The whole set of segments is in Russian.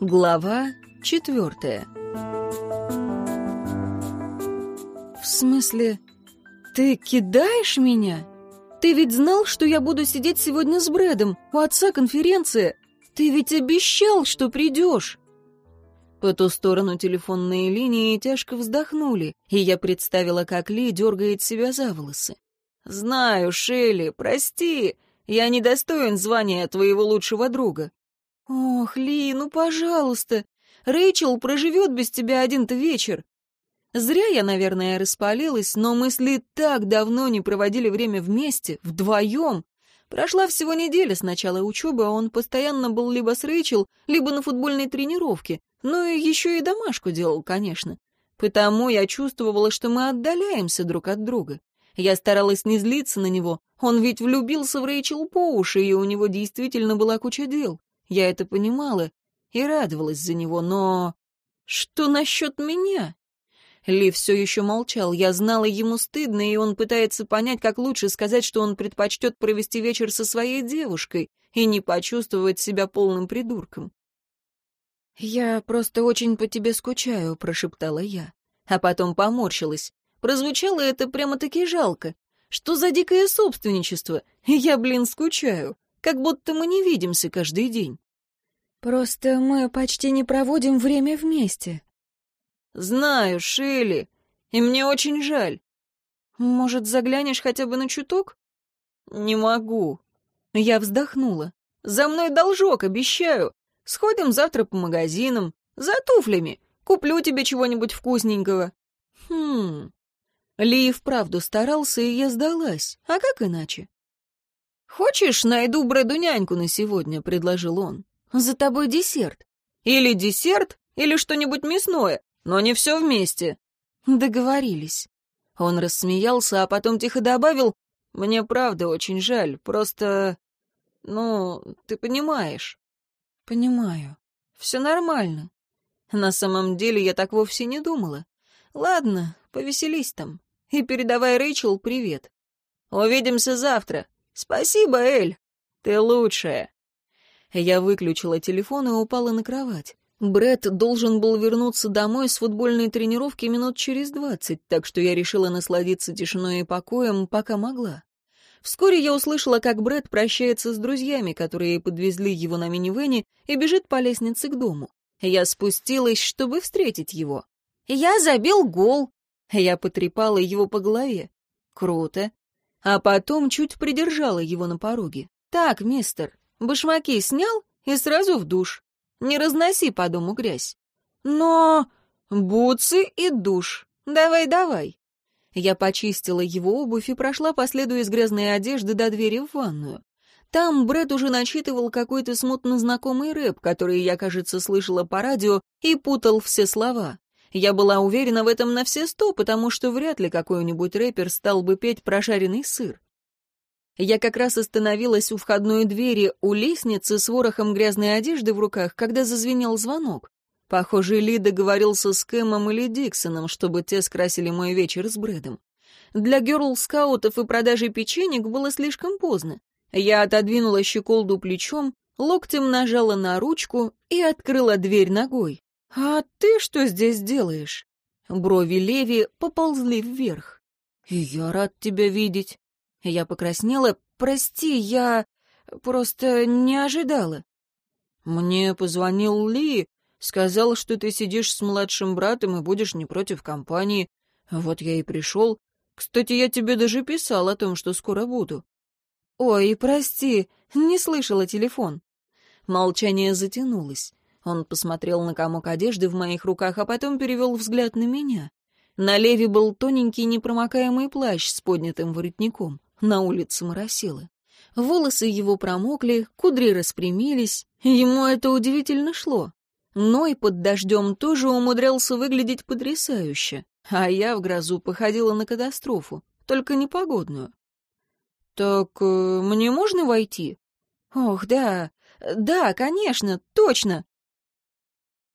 Глава четвертая «В смысле, ты кидаешь меня? Ты ведь знал, что я буду сидеть сегодня с Брэдом, у отца конференция. Ты ведь обещал, что придешь!» По ту сторону телефонной линии тяжко вздохнули, и я представила, как Ли дергает себя за волосы. «Знаю, Шелли, прости, я недостоин звания твоего лучшего друга». «Ох, Ли, ну пожалуйста, Рэйчел проживет без тебя один-то вечер. Зря я, наверное, распалилась, но мы с Ли так давно не проводили время вместе, вдвоем. Прошла всего неделя с начала учебы, а он постоянно был либо с Рэйчел, либо на футбольной тренировке. Ну и еще и домашку делал, конечно. Потому я чувствовала, что мы отдаляемся друг от друга. Я старалась не злиться на него. Он ведь влюбился в Рэйчел по уши, и у него действительно была куча дел. Я это понимала и радовалась за него, но... Что насчет меня? Ли все еще молчал. Я знала, ему стыдно, и он пытается понять, как лучше сказать, что он предпочтет провести вечер со своей девушкой и не почувствовать себя полным придурком. «Я просто очень по тебе скучаю», — прошептала я. А потом поморщилась. Прозвучало это прямо-таки жалко. Что за дикое собственничество? Я, блин, скучаю. Как будто мы не видимся каждый день. «Просто мы почти не проводим время вместе», «Знаю, Шилли, и мне очень жаль. Может, заглянешь хотя бы на чуток?» «Не могу». Я вздохнула. «За мной должок, обещаю. Сходим завтра по магазинам. За туфлями. Куплю тебе чего-нибудь вкусненького». «Хм...» Ли вправду старался, и я сдалась. А как иначе? «Хочешь, найду Брэду няньку на сегодня», — предложил он. «За тобой десерт. Или десерт, или что-нибудь мясное но не все вместе». «Договорились». Он рассмеялся, а потом тихо добавил, «Мне правда очень жаль, просто... Ну, ты понимаешь». «Понимаю. Все нормально. На самом деле я так вовсе не думала. Ладно, повеселись там. И передавай Рэйчел привет. Увидимся завтра. Спасибо, Эль. Ты лучшая». Я выключила телефон и упала на кровать. Бред должен был вернуться домой с футбольной тренировки минут через двадцать, так что я решила насладиться тишиной и покоем, пока могла. Вскоре я услышала, как Бред прощается с друзьями, которые подвезли его на минивэне, и бежит по лестнице к дому. Я спустилась, чтобы встретить его. «Я забил гол!» Я потрепала его по голове. «Круто!» А потом чуть придержала его на пороге. «Так, мистер, башмаки снял и сразу в душ. Не разноси по дому грязь. Но... Бутсы и душ. Давай-давай. Я почистила его обувь и прошла по следу из грязной одежды до двери в ванную. Там Брэд уже начитывал какой-то смутно знакомый рэп, который я, кажется, слышала по радио, и путал все слова. Я была уверена в этом на все сто, потому что вряд ли какой-нибудь рэпер стал бы петь прожаренный сыр. Я как раз остановилась у входной двери у лестницы с ворохом грязной одежды в руках, когда зазвенел звонок. Похоже, Ли договорился с Кэмом или Диксоном, чтобы те скрасили мой вечер с Брэдом. Для герл-скаутов и продажи печенек было слишком поздно. Я отодвинула щеколду плечом, локтем нажала на ручку и открыла дверь ногой. «А ты что здесь делаешь?» Брови Леви поползли вверх. «Я рад тебя видеть». Я покраснела. «Прости, я просто не ожидала». «Мне позвонил Ли, сказал, что ты сидишь с младшим братом и будешь не против компании. Вот я и пришел. Кстати, я тебе даже писал о том, что скоро буду». «Ой, прости, не слышала телефон». Молчание затянулось. Он посмотрел на комок одежды в моих руках, а потом перевел взгляд на меня. На Леве был тоненький непромокаемый плащ с поднятым воротником. На улице моросило. Волосы его промокли, кудри распрямились. Ему это удивительно шло. Ной под дождем тоже умудрялся выглядеть потрясающе, а я в грозу походила на катастрофу, только непогодную. «Так э, мне можно войти?» «Ох, да, да, конечно, точно!»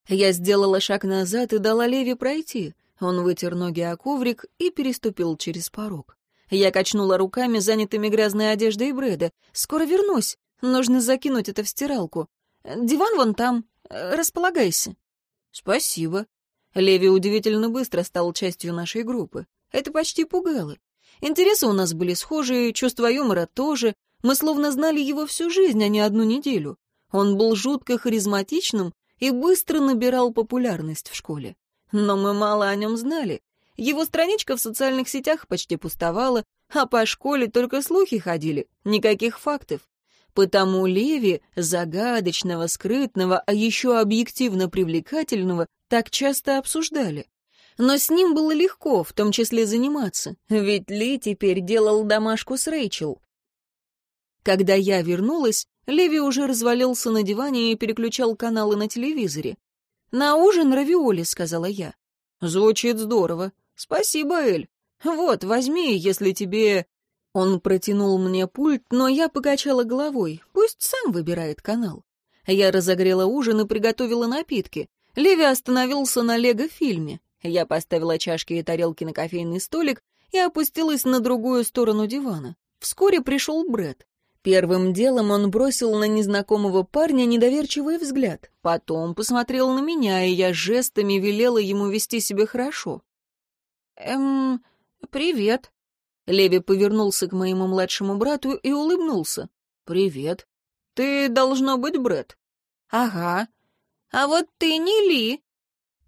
Я сделала шаг назад и дала Леви пройти. Он вытер ноги о коврик и переступил через порог. Я качнула руками, занятыми грязной одеждой Брэда. «Скоро вернусь. Нужно закинуть это в стиралку. Диван вон там. Располагайся». «Спасибо». Леви удивительно быстро стал частью нашей группы. Это почти пугало. Интересы у нас были схожие, чувство юмора тоже. Мы словно знали его всю жизнь, а не одну неделю. Он был жутко харизматичным и быстро набирал популярность в школе. Но мы мало о нем знали. Его страничка в социальных сетях почти пустовала, а по школе только слухи ходили, никаких фактов. Потому Леви, загадочного, скрытного, а еще объективно привлекательного, так часто обсуждали. Но с ним было легко, в том числе заниматься, ведь Ли теперь делал домашку с Рэйчел. Когда я вернулась, Леви уже развалился на диване и переключал каналы на телевизоре. «На ужин равиоли», — сказала я. «Звучит здорово. Спасибо, Эль. Вот, возьми, если тебе...» Он протянул мне пульт, но я покачала головой. Пусть сам выбирает канал. Я разогрела ужин и приготовила напитки. Леви остановился на лего-фильме. Я поставила чашки и тарелки на кофейный столик и опустилась на другую сторону дивана. Вскоре пришел Бред. Первым делом он бросил на незнакомого парня недоверчивый взгляд. Потом посмотрел на меня, и я жестами велела ему вести себя хорошо. «Эм, привет». Леви повернулся к моему младшему брату и улыбнулся. «Привет. Ты должно быть Бред. «Ага. А вот ты не Ли».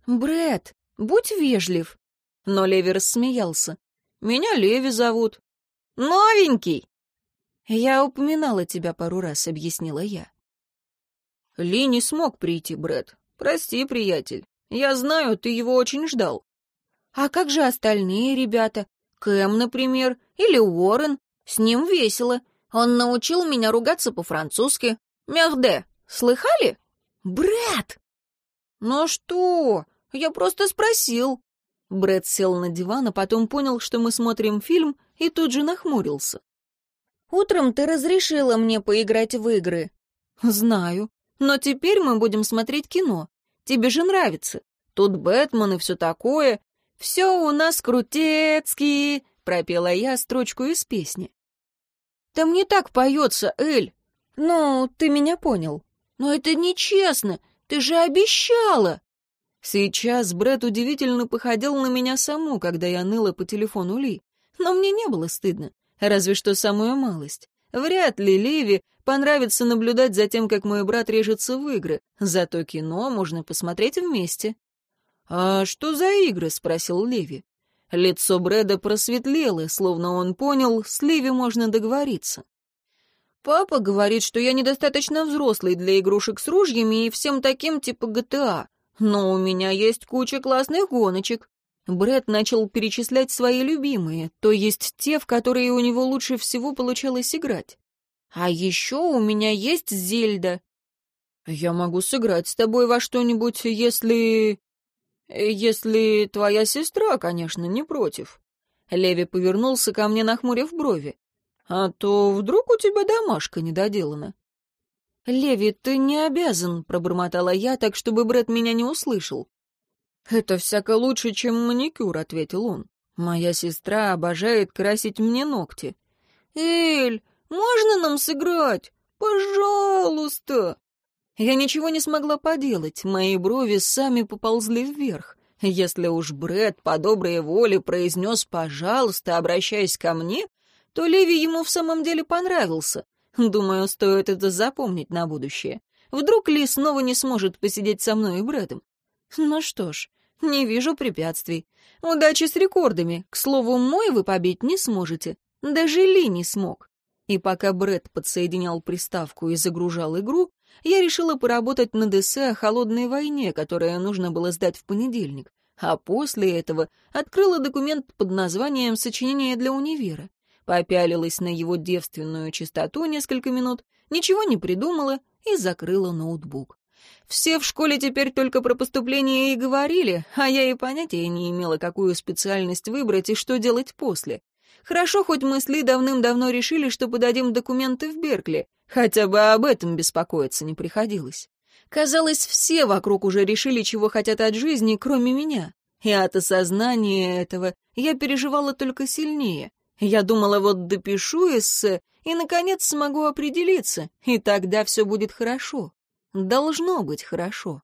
Бред. Будь вежлив». Но Леви рассмеялся. «Меня Леви зовут». «Новенький!» «Я упоминала тебя пару раз», — объяснила я. «Ли не смог прийти, Брэд. Прости, приятель. Я знаю, ты его очень ждал». «А как же остальные ребята? Кэм, например, или Уоррен? С ним весело. Он научил меня ругаться по-французски. Мерде, слыхали?» «Брэд!» «Ну что? Я просто спросил». Брэд сел на диван, а потом понял, что мы смотрим фильм, и тут же нахмурился. «Утром ты разрешила мне поиграть в игры». «Знаю. Но теперь мы будем смотреть кино. Тебе же нравится. Тут Бэтмен и все такое. Все у нас крутецкие», — пропела я строчку из песни. «Там не так поется, Эль. Ну, ты меня понял. Но это нечестно. Ты же обещала!» Сейчас Брэд удивительно походил на меня саму, когда я ныла по телефону Ли. Но мне не было стыдно, разве что самую малость. Вряд ли Ливи понравится наблюдать за тем, как мой брат режется в игры, зато кино можно посмотреть вместе. «А что за игры?» — спросил Леви. Лицо Брэда просветлело, словно он понял, с Ливи можно договориться. «Папа говорит, что я недостаточно взрослый для игрушек с ружьями и всем таким типа GTA. Но у меня есть куча классных гоночек. Брэд начал перечислять свои любимые, то есть те, в которые у него лучше всего получалось играть. А еще у меня есть Зельда. Я могу сыграть с тобой во что-нибудь, если... Если твоя сестра, конечно, не против. Леви повернулся ко мне, нахмурив брови. А то вдруг у тебя домашка недоделана. «Леви, ты не обязан», — пробормотала я, так чтобы Брэд меня не услышал. «Это всяко лучше, чем маникюр», — ответил он. «Моя сестра обожает красить мне ногти». «Эль, можно нам сыграть? Пожалуйста!» Я ничего не смогла поделать, мои брови сами поползли вверх. Если уж Брэд по доброй воле произнес «пожалуйста», обращаясь ко мне, то Леви ему в самом деле понравился. Думаю, стоит это запомнить на будущее. Вдруг Ли снова не сможет посидеть со мной и Брэдом. Ну что ж, не вижу препятствий. Удачи с рекордами. К слову, мой вы побить не сможете. Даже Ли не смог. И пока Брэд подсоединял приставку и загружал игру, я решила поработать над эссе о холодной войне, которое нужно было сдать в понедельник. А после этого открыла документ под названием «Сочинение для универа» попялилась на его девственную чистоту несколько минут, ничего не придумала и закрыла ноутбук. Все в школе теперь только про поступление и говорили, а я и понятия не имела, какую специальность выбрать и что делать после. Хорошо, хоть мы с Ли давным-давно решили, что подадим документы в Беркли, хотя бы об этом беспокоиться не приходилось. Казалось, все вокруг уже решили, чего хотят от жизни, кроме меня. И от осознания этого я переживала только сильнее. Я думала, вот допишу эссе и, наконец, смогу определиться, и тогда все будет хорошо. Должно быть хорошо.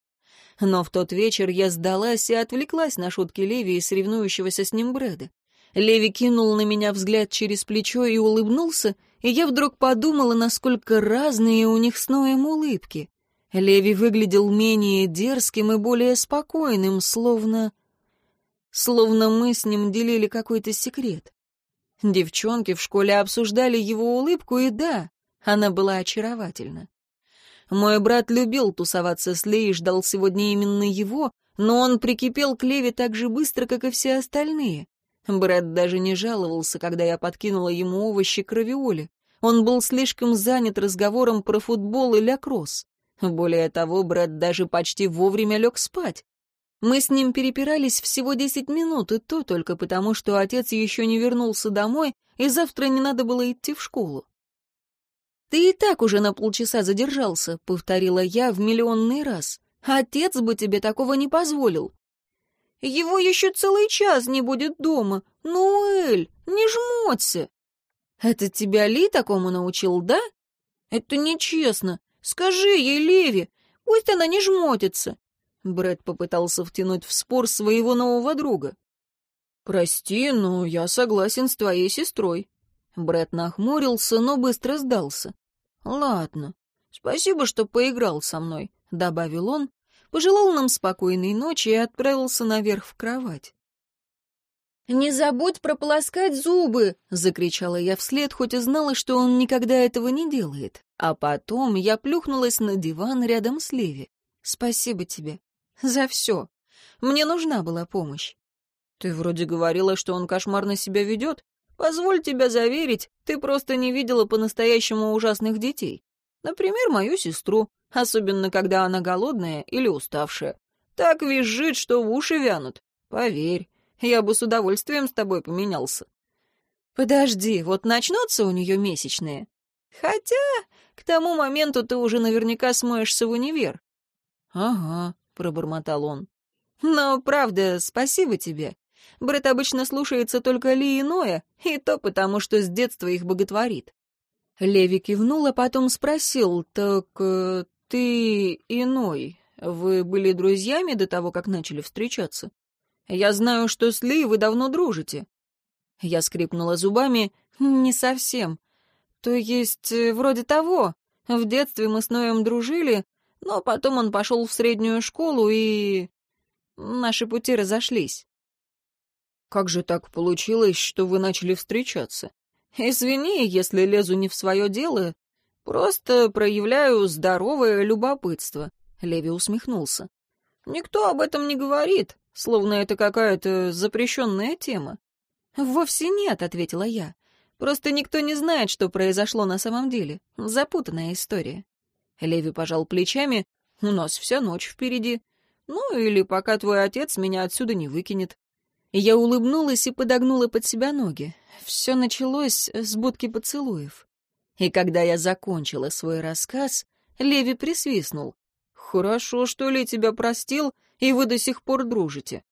Но в тот вечер я сдалась и отвлеклась на шутки Леви и соревнующегося с ним Брэда. Леви кинул на меня взгляд через плечо и улыбнулся, и я вдруг подумала, насколько разные у них с Ноем улыбки. Леви выглядел менее дерзким и более спокойным, словно... Словно мы с ним делили какой-то секрет. Девчонки в школе обсуждали его улыбку, и да, она была очаровательна. Мой брат любил тусоваться с Лей и ждал сегодня именно его, но он прикипел к Леве так же быстро, как и все остальные. Брэд даже не жаловался, когда я подкинула ему овощи к равиоле. Он был слишком занят разговором про футбол и лякросс. Более того, Брэд даже почти вовремя лег спать. Мы с ним перепирались всего десять минут, и то только потому, что отец еще не вернулся домой, и завтра не надо было идти в школу. «Ты и так уже на полчаса задержался», — повторила я в миллионный раз. «Отец бы тебе такого не позволил». Его еще целый час не будет дома. Ну, Эль, не жмоться. Это тебя Ли такому научил, да? Это нечестно. Скажи ей, Леви, пусть она не жмотится. Брэд попытался втянуть в спор своего нового друга. «Прости, но я согласен с твоей сестрой». Брэд нахмурился, но быстро сдался. «Ладно. Спасибо, что поиграл со мной», — добавил он, пожелал нам спокойной ночи и отправился наверх в кровать. «Не забудь прополоскать зубы!» — закричала я вслед, хоть и знала, что он никогда этого не делает. А потом я плюхнулась на диван рядом с Леви. «Спасибо тебе. За все. Мне нужна была помощь». «Ты вроде говорила, что он кошмарно себя ведет. Позволь тебя заверить, ты просто не видела по-настоящему ужасных детей. Например, мою сестру особенно когда она голодная или уставшая. Так визжит, что в уши вянут. Поверь, я бы с удовольствием с тобой поменялся. Подожди, вот начнутся у нее месячные. Хотя к тому моменту ты уже наверняка смоешься в универ. Ага, пробормотал он. Но, правда, спасибо тебе. Брэд обычно слушается только Ли и Ноя, и то потому, что с детства их боготворит. Леви кивнул, а потом спросил, так э, «Ты иной. Вы были друзьями до того, как начали встречаться? Я знаю, что с Ли вы давно дружите». Я скрипнула зубами. «Не совсем. То есть, э, вроде того. В детстве мы с Ноем дружили, но потом он пошел в среднюю школу, и... Наши пути разошлись». «Как же так получилось, что вы начали встречаться? Извини, если лезу не в свое дело, Просто проявляю здоровое любопытство. Леви усмехнулся. Никто об этом не говорит, словно это какая-то запрещенная тема. Вовсе нет, ответила я. Просто никто не знает, что произошло на самом деле. Запутанная история. Леви пожал плечами. У нас вся ночь впереди. Ну, или пока твой отец меня отсюда не выкинет. Я улыбнулась и подогнула под себя ноги. Все началось с будки поцелуев. И когда я закончила свой рассказ, Леви присвистнул. «Хорошо, что ли, тебя простил, и вы до сих пор дружите.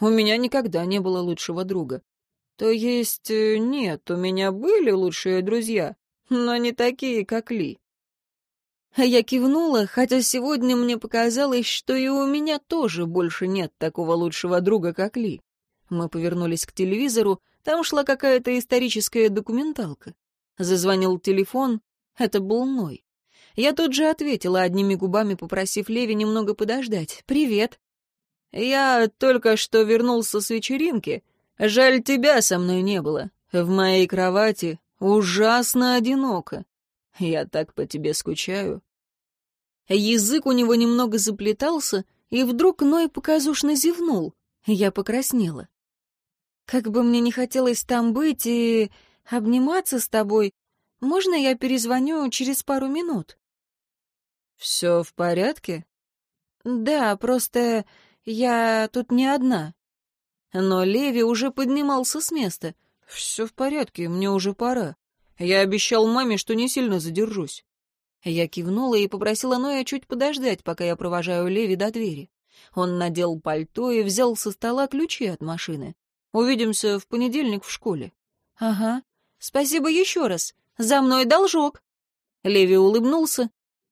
У меня никогда не было лучшего друга. То есть, э, нет, у меня были лучшие друзья, но не такие, как Ли». Я кивнула, хотя сегодня мне показалось, что и у меня тоже больше нет такого лучшего друга, как Ли. Мы повернулись к телевизору, там шла какая-то историческая документалка. Зазвонил телефон. Это был Ной. Я тут же ответила, одними губами попросив Леви немного подождать. «Привет». «Я только что вернулся с вечеринки. Жаль, тебя со мной не было. В моей кровати ужасно одиноко. Я так по тебе скучаю». Язык у него немного заплетался, и вдруг Ной показушно зевнул. Я покраснела. Как бы мне не хотелось там быть и обниматься с тобой. Можно я перезвоню через пару минут?» «Все в порядке?» «Да, просто я тут не одна». Но Леви уже поднимался с места. «Все в порядке, мне уже пора. Я обещал маме, что не сильно задержусь». Я кивнула и попросила Ноя чуть подождать, пока я провожаю Леви до двери. Он надел пальто и взял со стола ключи от машины. «Увидимся в понедельник в школе». «Ага. Спасибо еще раз. За мной должок». Леви улыбнулся.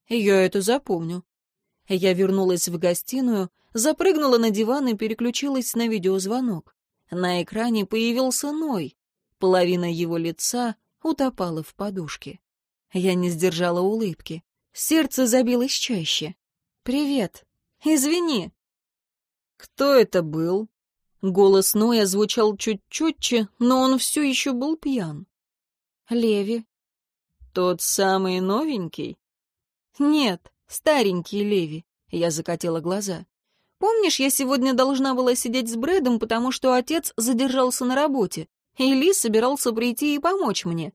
«Я это запомню». Я вернулась в гостиную, запрыгнула на диван и переключилась на видеозвонок. На экране появился Ной. Половина его лица утопала в подушке. Я не сдержала улыбки. Сердце забилось чаще. «Привет. Извини». «Кто это был?» Голос Ноя звучал чуть четче, но он все еще был пьян. «Леви». «Тот самый новенький?» «Нет, старенький Леви», — я закатила глаза. «Помнишь, я сегодня должна была сидеть с Брэдом, потому что отец задержался на работе, и Ли собирался прийти и помочь мне?»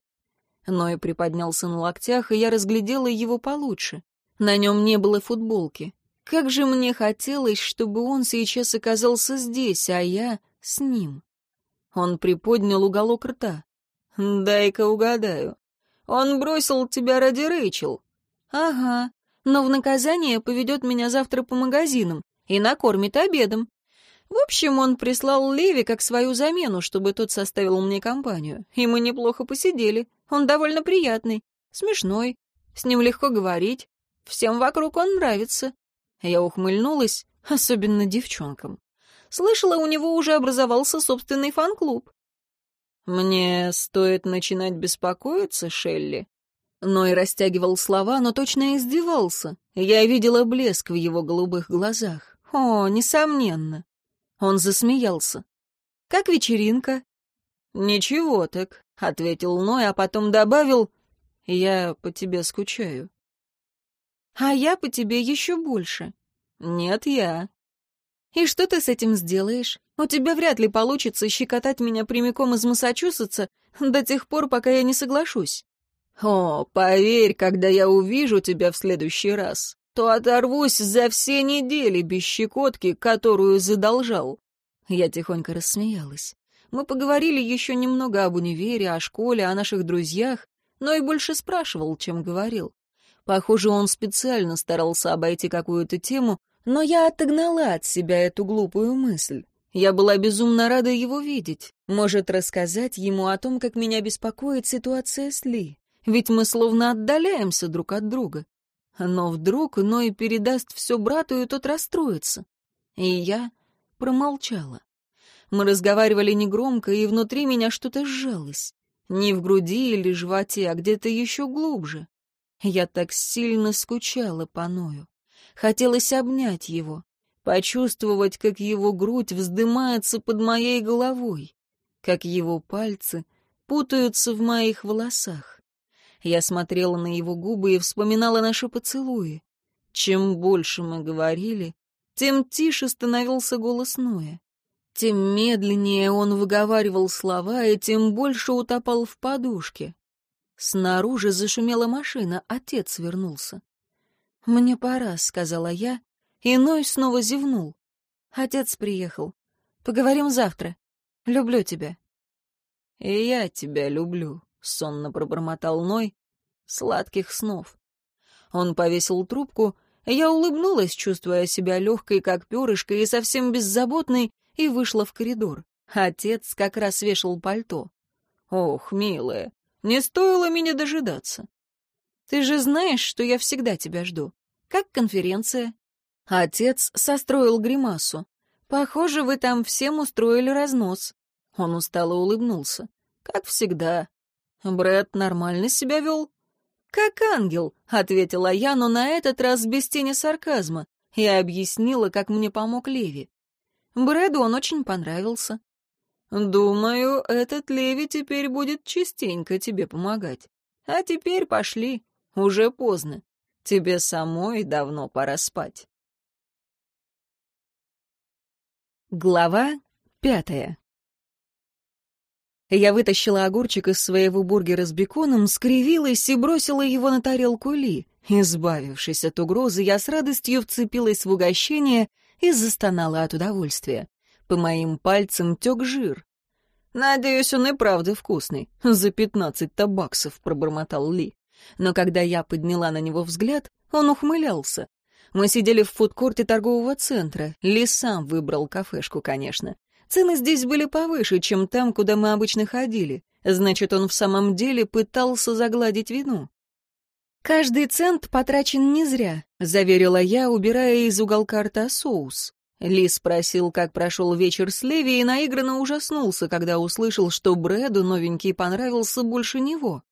Ной приподнялся на локтях, и я разглядела его получше. На нем не было футболки. Как же мне хотелось, чтобы он сейчас оказался здесь, а я с ним. Он приподнял уголок рта. «Дай-ка угадаю. Он бросил тебя ради Рэйчел». «Ага, но в наказание поведет меня завтра по магазинам и накормит обедом. В общем, он прислал Леви как свою замену, чтобы тот составил мне компанию, и мы неплохо посидели. Он довольно приятный, смешной, с ним легко говорить, всем вокруг он нравится. Я ухмыльнулась, особенно девчонкам. Слышала, у него уже образовался собственный фан-клуб. «Мне стоит начинать беспокоиться, Шелли?» Ной растягивал слова, но точно издевался. Я видела блеск в его голубых глазах. О, несомненно. Он засмеялся. «Как вечеринка?» «Ничего так», — ответил Ной, а потом добавил, «Я по тебе скучаю». «А я по тебе еще больше». «Нет, я». «И что ты с этим сделаешь? У тебя вряд ли получится щекотать меня прямиком из Массачусетса до тех пор, пока я не соглашусь». «О, поверь, когда я увижу тебя в следующий раз, то оторвусь за все недели без щекотки, которую задолжал». Я тихонько рассмеялась. Мы поговорили еще немного об универе, о школе, о наших друзьях, но и больше спрашивал, чем говорил. Похоже, он специально старался обойти какую-то тему, но я отогнала от себя эту глупую мысль. Я была безумно рада его видеть. Может, рассказать ему о том, как меня беспокоит ситуация с Ли. Ведь мы словно отдаляемся друг от друга. Но вдруг Ной передаст все брату, и тот расстроится. И я промолчала. Мы разговаривали негромко, и внутри меня что-то сжалось. Не в груди или животе, а где-то еще глубже. Я так сильно скучала по Ною. Хотелось обнять его, почувствовать, как его грудь вздымается под моей головой, как его пальцы путаются в моих волосах. Я смотрела на его губы и вспоминала наши поцелуи. Чем больше мы говорили, тем тише становился голос Ноя. Тем медленнее он выговаривал слова, и тем больше утопал в подушке. Снаружи зашумела машина, отец вернулся. «Мне пора», — сказала я, и Ной снова зевнул. «Отец приехал. Поговорим завтра. Люблю тебя». «И я тебя люблю», — сонно пробормотал Ной. «Сладких снов». Он повесил трубку, я улыбнулась, чувствуя себя легкой, как перышко, и совсем беззаботной, и вышла в коридор. Отец как раз вешал пальто. «Ох, милая, не стоило меня дожидаться. Ты же знаешь, что я всегда тебя жду. Как конференция?» Отец состроил гримасу. «Похоже, вы там всем устроили разнос». Он устало улыбнулся. «Как всегда. Брэд нормально себя вел?» «Как ангел», — ответила я, но на этот раз без тени сарказма. Я объяснила, как мне помог Леви. Брэду он очень понравился. «Думаю, этот Леви теперь будет частенько тебе помогать. А теперь пошли, уже поздно. Тебе самой давно пора спать». Глава пятая Я вытащила огурчик из своего бургера с беконом, скривилась и бросила его на тарелку Ли. Избавившись от угрозы, я с радостью вцепилась в угощение и застонала от удовольствия. По моим пальцам тек жир. «Надеюсь, он и правда вкусный. За пятнадцать-то баксов», — пробормотал Ли. Но когда я подняла на него взгляд, он ухмылялся. Мы сидели в фудкорте торгового центра. Ли сам выбрал кафешку, конечно. Цены здесь были повыше, чем там, куда мы обычно ходили. Значит, он в самом деле пытался загладить вину. «Каждый цент потрачен не зря», — заверила я, убирая из уголка рта соус. Ли спросил, как прошел вечер с Леви, и наигранно ужаснулся, когда услышал, что Брэду новенький понравился больше него.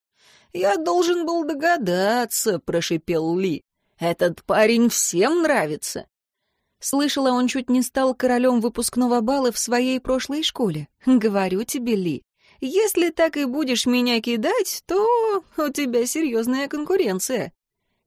«Я должен был догадаться», — прошипел Ли. «Этот парень всем нравится». Слышала, он чуть не стал королем выпускного бала в своей прошлой школе. Говорю тебе, Ли, если так и будешь меня кидать, то у тебя серьезная конкуренция».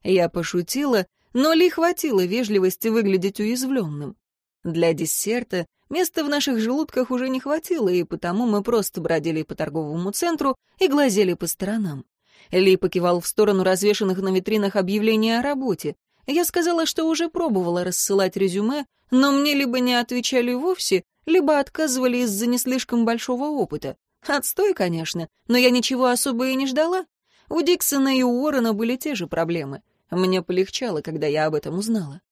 Я пошутила, но Ли хватило вежливости выглядеть уязвленным. Для десерта места в наших желудках уже не хватило, и потому мы просто бродили по торговому центру и глазели по сторонам. Ли покивал в сторону развешанных на витринах объявлений о работе. Я сказала, что уже пробовала рассылать резюме, но мне либо не отвечали вовсе, либо отказывали из-за не слишком большого опыта. Отстой, конечно, но я ничего особо и не ждала. У Диксона и у Уоррена были те же проблемы. Мне полегчало, когда я об этом узнала.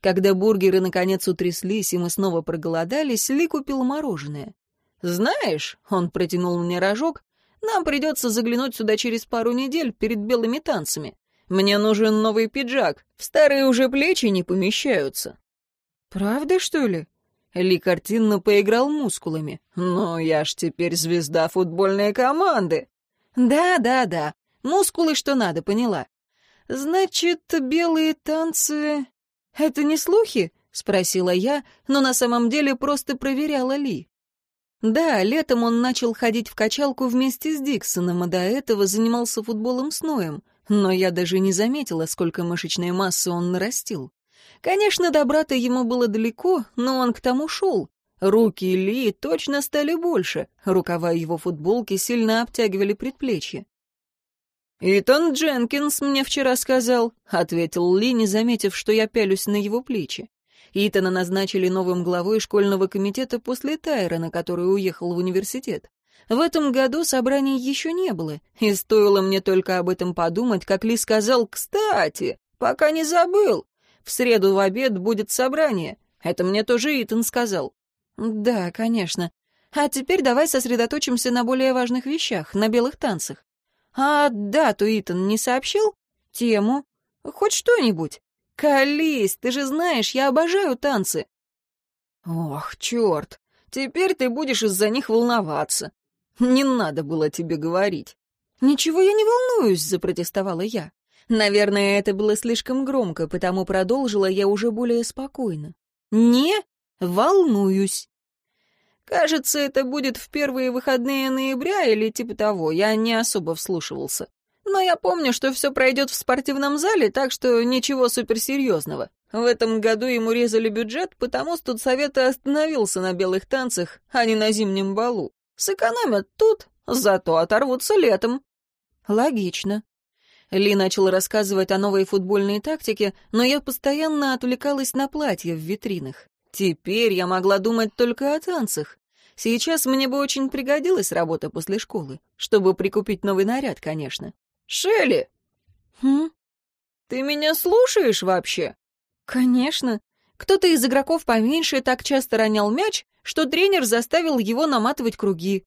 Когда бургеры наконец утряслись, и мы снова проголодались, Ли купил мороженое. «Знаешь», — он протянул мне рожок, — «нам придется заглянуть сюда через пару недель перед белыми танцами. Мне нужен новый пиджак, в старые уже плечи не помещаются». «Правда, что ли?» Ли картинно поиграл мускулами. «Но я ж теперь звезда футбольной команды». «Да, да, да. Мускулы что надо, поняла». «Значит, белые танцы...» «Это не слухи?» — спросила я, но на самом деле просто проверяла Ли. Да, летом он начал ходить в качалку вместе с Диксоном, а до этого занимался футболом с Ноем, но я даже не заметила, сколько мышечной массы он нарастил. Конечно, до брата ему было далеко, но он к тому шел. Руки Ли точно стали больше, рукава его футболки сильно обтягивали предплечья. «Итан Дженкинс мне вчера сказал», — ответил Ли, не заметив, что я пялюсь на его плечи. Итана назначили новым главой школьного комитета после Тайрона, который уехал в университет. В этом году собраний еще не было, и стоило мне только об этом подумать, как Ли сказал «Кстати, пока не забыл, в среду в обед будет собрание. Это мне тоже Итан сказал». «Да, конечно. А теперь давай сосредоточимся на более важных вещах, на белых танцах. А дату Итан не сообщил? Тему? Хоть что-нибудь? Колись, ты же знаешь, я обожаю танцы». «Ох, черт, теперь ты будешь из-за них волноваться. Не надо было тебе говорить». «Ничего я не волнуюсь», — запротестовала я. Наверное, это было слишком громко, потому продолжила я уже более спокойно. «Не волнуюсь». Кажется, это будет в первые выходные ноября или типа того, я не особо вслушивался. Но я помню, что все пройдет в спортивном зале, так что ничего суперсерьезного. В этом году ему резали бюджет, потому студсовет и остановился на белых танцах, а не на зимнем балу. Сэкономят тут, зато оторвутся летом. Логично. Ли начал рассказывать о новой футбольной тактике, но я постоянно отвлекалась на платья в витринах. Теперь я могла думать только о танцах. Сейчас мне бы очень пригодилась работа после школы, чтобы прикупить новый наряд, конечно. «Шелли!» «Хм? Ты меня слушаешь вообще?» «Конечно. Кто-то из игроков поменьше так часто ронял мяч, что тренер заставил его наматывать круги».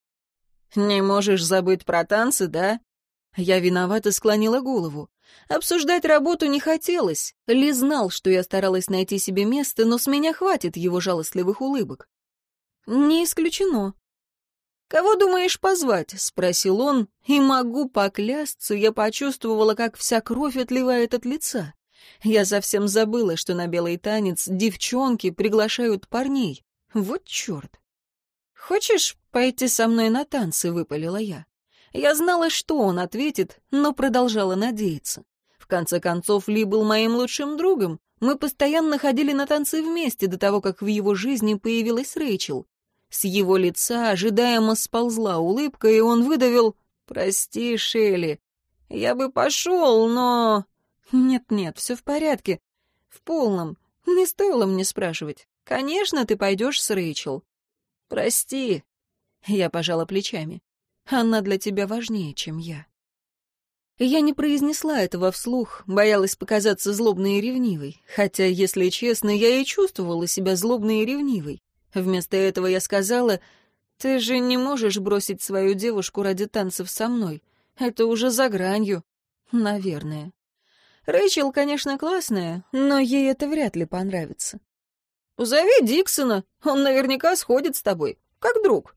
«Не можешь забыть про танцы, да?» Я виновато склонила голову. Обсуждать работу не хотелось. Ли знал, что я старалась найти себе место, но с меня хватит его жалостливых улыбок. «Не исключено». «Кого думаешь позвать?» — спросил он, и могу поклясться, я почувствовала, как вся кровь отливает от лица. Я совсем забыла, что на белый танец девчонки приглашают парней. Вот черт. «Хочешь пойти со мной на танцы?» — выпалила я. Я знала, что он ответит, но продолжала надеяться. В конце концов, Ли был моим лучшим другом. Мы постоянно ходили на танцы вместе до того, как в его жизни появилась Рэйчел. С его лица ожидаемо сползла улыбка, и он выдавил «Прости, Шелли, я бы пошел, но...» «Нет-нет, все в порядке. В полном. Не стоило мне спрашивать. Конечно, ты пойдешь с Рэйчел». «Прости». Я пожала плечами. Она для тебя важнее, чем я. Я не произнесла этого вслух, боялась показаться злобной и ревнивой, хотя, если честно, я и чувствовала себя злобной и ревнивой. Вместо этого я сказала, Ты же не можешь бросить свою девушку ради танцев со мной. Это уже за гранью. Наверное. Рэйчел, конечно, классная, но ей это вряд ли понравится. «Зови Диксона, он наверняка сходит с тобой, как друг».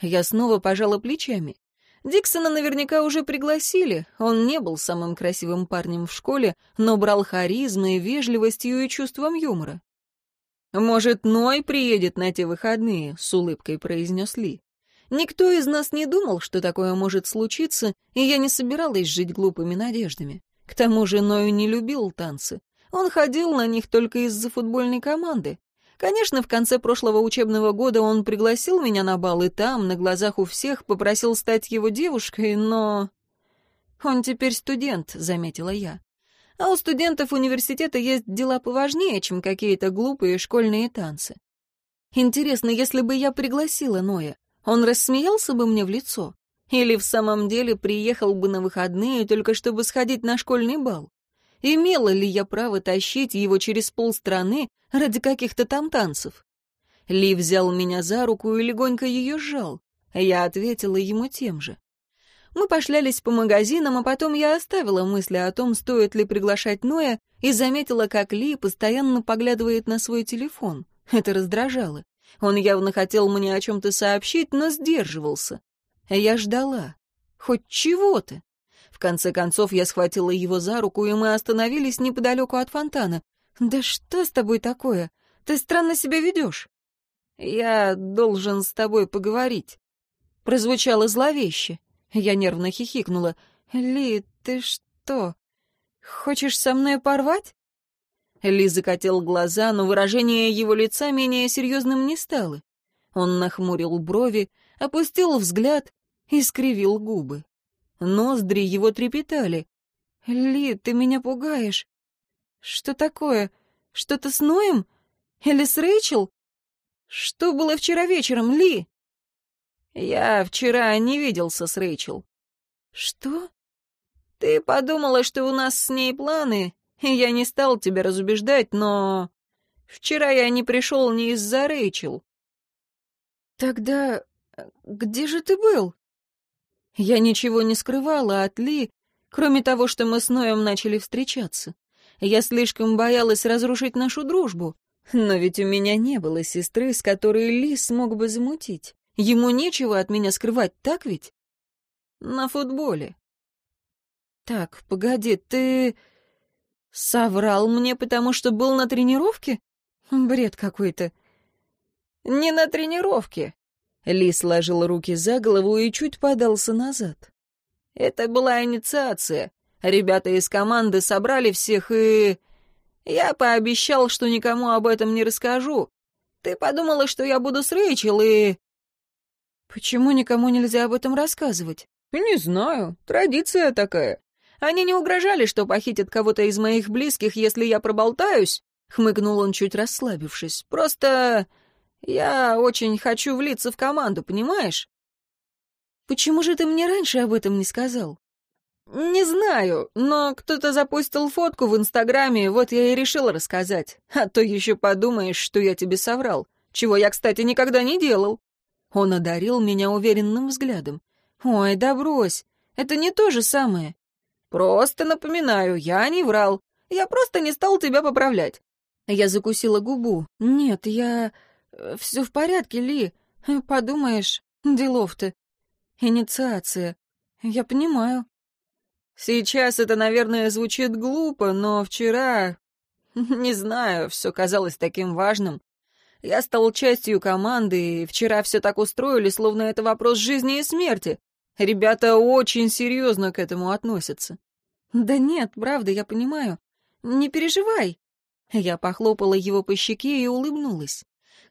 Я снова пожала плечами. Диксона наверняка уже пригласили, он не был самым красивым парнем в школе, но брал харизмой, вежливостью и чувством юмора. «Может, Ной приедет на те выходные?» — с улыбкой произнес Ли. Никто из нас не думал, что такое может случиться, и я не собиралась жить глупыми надеждами. К тому же Ною не любил танцы. Он ходил на них только из-за футбольной команды. Конечно, в конце прошлого учебного года он пригласил меня на бал, и там, на глазах у всех, попросил стать его девушкой, но... «Он теперь студент», — заметила я. «А у студентов университета есть дела поважнее, чем какие-то глупые школьные танцы. Интересно, если бы я пригласила Ноя, он рассмеялся бы мне в лицо? Или в самом деле приехал бы на выходные только чтобы сходить на школьный бал? Имела ли я право тащить его через полстраны ради каких-то там танцев? Ли взял меня за руку и легонько ее сжал. Я ответила ему тем же. Мы пошлялись по магазинам, а потом я оставила мысли о том, стоит ли приглашать Ноя, и заметила, как Ли постоянно поглядывает на свой телефон. Это раздражало. Он явно хотел мне о чем-то сообщить, но сдерживался. Я ждала. Хоть чего-то. В конце концов, я схватила его за руку, и мы остановились неподалеку от фонтана. «Да что с тобой такое? Ты странно себя ведешь». «Я должен с тобой поговорить». Прозвучало зловеще. Я нервно хихикнула. «Ли, ты что, хочешь со мной порвать?» Ли закатил глаза, но выражение его лица менее серьезным не стало. Он нахмурил брови, опустил взгляд и скривил губы. Ноздри его трепетали. «Ли, ты меня пугаешь. Что такое? Что-то с Ноем? Или с Рэйчел? Что было вчера вечером, Ли?» «Я вчера не виделся с Рэйчел». «Что?» «Ты подумала, что у нас с ней планы, я не стал тебя разубеждать, но... Вчера я не пришел не из-за Рэйчел. Тогда где же ты был? Я ничего не скрывала от Ли, кроме того, что мы с Ноем начали встречаться. Я слишком боялась разрушить нашу дружбу. Но ведь у меня не было сестры, с которой Ли смог бы замутить. Ему нечего от меня скрывать, так ведь? На футболе. Так, погоди, ты... Соврал мне, потому что был на тренировке? Бред какой-то. Не на тренировке. Ли сложил руки за голову и чуть подался назад. Это была инициация. Ребята из команды собрали всех и... Я пообещал, что никому об этом не расскажу. Ты подумала, что я буду с Рэйчел и... Почему никому нельзя об этом рассказывать? Не знаю, традиция такая. Они не угрожали, что похитят кого-то из моих близких, если я проболтаюсь?» — хмыкнул он, чуть расслабившись. «Просто я очень хочу влиться в команду, понимаешь?» «Почему же ты мне раньше об этом не сказал?» «Не знаю, но кто-то запустил фотку в Инстаграме, вот я и решил рассказать. А то еще подумаешь, что я тебе соврал, чего я, кстати, никогда не делал». Он одарил меня уверенным взглядом. «Ой, да брось, это не то же самое. Просто напоминаю, я не врал. Я просто не стал тебя поправлять. Я закусила губу. Нет, я... Все в порядке, Ли. Подумаешь, делов-то. Инициация. Я понимаю. Сейчас это, наверное, звучит глупо, но вчера... Не знаю, все казалось таким важным. Я стал частью команды, и вчера все так устроили, словно это вопрос жизни и смерти. Ребята очень серьезно к этому относятся. «Да нет, правда, я понимаю. Не переживай». Я похлопала его по щеке и улыбнулась.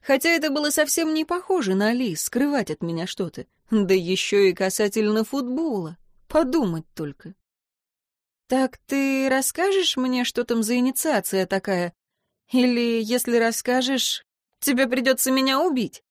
Хотя это было совсем не похоже на Ли, скрывать от меня что-то. Да еще и касательно футбола. Подумать только. «Так ты расскажешь мне, что там за инициация такая? Или, если расскажешь, тебе придется меня убить?»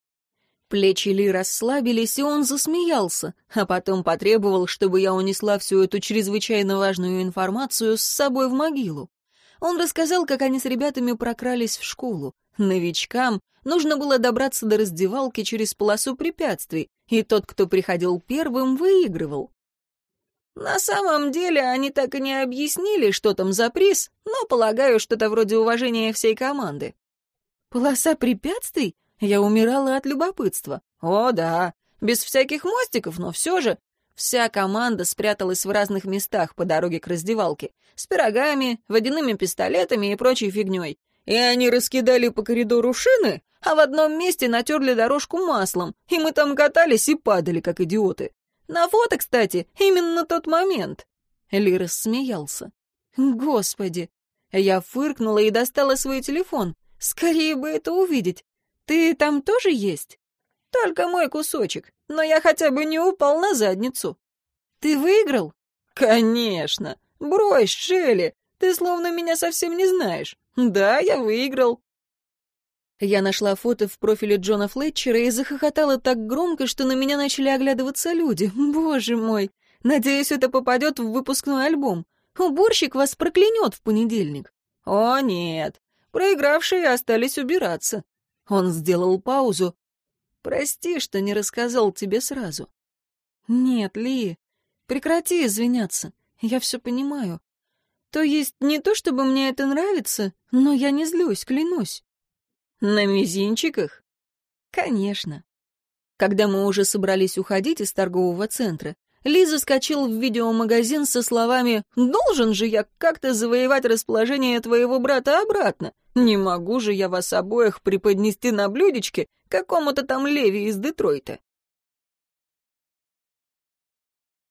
Плечи Ли расслабились, и он засмеялся, а потом потребовал, чтобы я унесла всю эту чрезвычайно важную информацию с собой в могилу. Он рассказал, как они с ребятами прокрались в школу. Новичкам нужно было добраться до раздевалки через полосу препятствий, и тот, кто приходил первым, выигрывал. На самом деле они так и не объяснили, что там за приз, но полагаю, что-то вроде уважения всей команды. Полоса препятствий? Я умирала от любопытства. О, да, без всяких мостиков, но все же. Вся команда спряталась в разных местах по дороге к раздевалке. С пирогами, водяными пистолетами и прочей фигней. И они раскидали по коридору шины, а в одном месте натерли дорожку маслом, и мы там катались и падали, как идиоты. На фото, кстати, именно тот момент. Ли смеялся. Господи! Я фыркнула и достала свой телефон. Скорее бы это увидеть. Ты там тоже есть? Только мой кусочек, но я хотя бы не упал на задницу. Ты выиграл? Конечно. Брось, Шелли, ты словно меня совсем не знаешь. Да, я выиграл. Я нашла фото в профиле Джона Флетчера и захохотала так громко, что на меня начали оглядываться люди. Боже мой! Надеюсь, это попадет в выпускной альбом. Уборщик вас проклянет в понедельник. О, нет. Проигравшие остались убираться. Он сделал паузу. Прости, что не рассказал тебе сразу. Нет, Ли, прекрати извиняться. Я все понимаю. То есть не то, чтобы мне это нравится, но я не злюсь, клянусь. На мизинчиках? Конечно. Когда мы уже собрались уходить из торгового центра, Лиза скочил в видеомагазин со словами «Должен же я как-то завоевать расположение твоего брата обратно. Не могу же я вас обоих преподнести на блюдечке какому-то там Леви из Детройта».